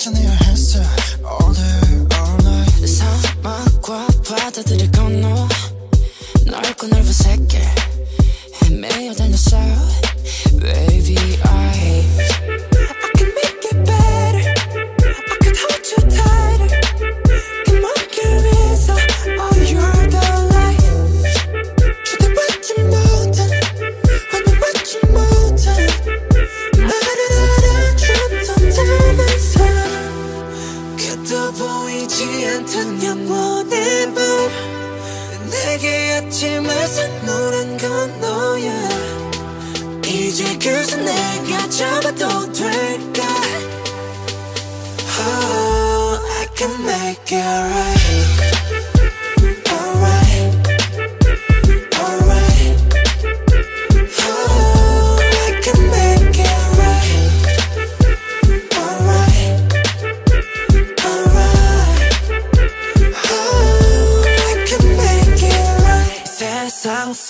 찾아내야 했어 All day all night 사막과 바다들을 침을 선물한 건 너야. 이제 그새 내가 잡아도 될까? Oh I can make it right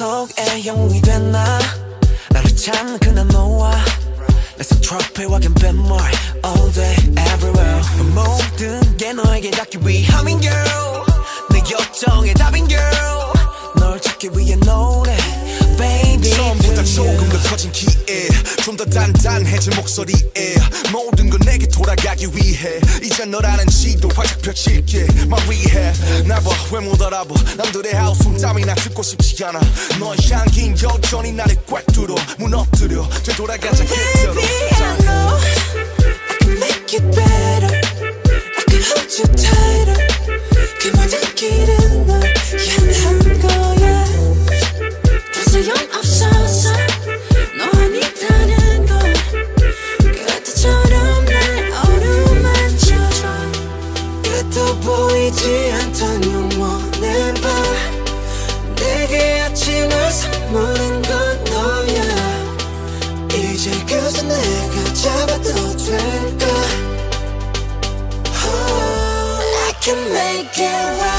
속에 영웅이 됐나? 나를 찾는 그날 너와 내손 트로피와 can more. All day everywhere. 모든 게 너에게 닿기 위함인 girl. 내 요청의 답인 girl. 널 찾기 위해 노래. Baby 처음보다 조금 더 커진 기에 좀 더 단단해진 목소리에 모든 건 내게 돌아가기 위해 이제 너라는 지도 활짝 펼칠게 마리해 나봐 왜 못 알아봐 남들의 하우스 땀이나 듣고 싶지 않아 너의 향긴 여전히 나를 꽉 뚫어 무너뜨려 되돌아가자 그대로 Baby, I know I can make it better. I can hold you tighter. 그 모든 길은 내가 잡아도 될까 oh, I can make it right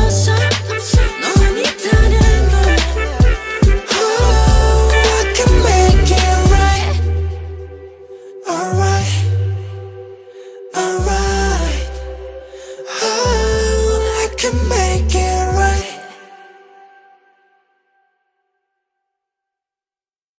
can make